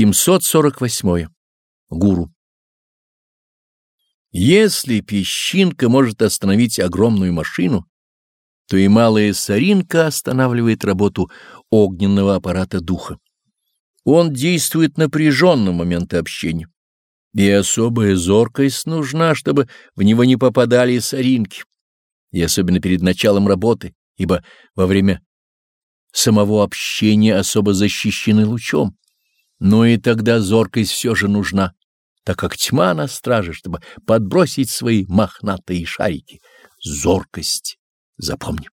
748. Гуру. Если песчинка может остановить огромную машину, то и малая соринка останавливает работу огненного аппарата духа. Он действует напряженно в моменты общения, и особая зоркость нужна, чтобы в него не попадали соринки, и особенно перед началом работы, ибо во время самого общения особо защищены лучом. Но и тогда зоркость все же нужна, так как тьма на страже, чтобы подбросить свои мохнатые шарики. Зоркость, запомни.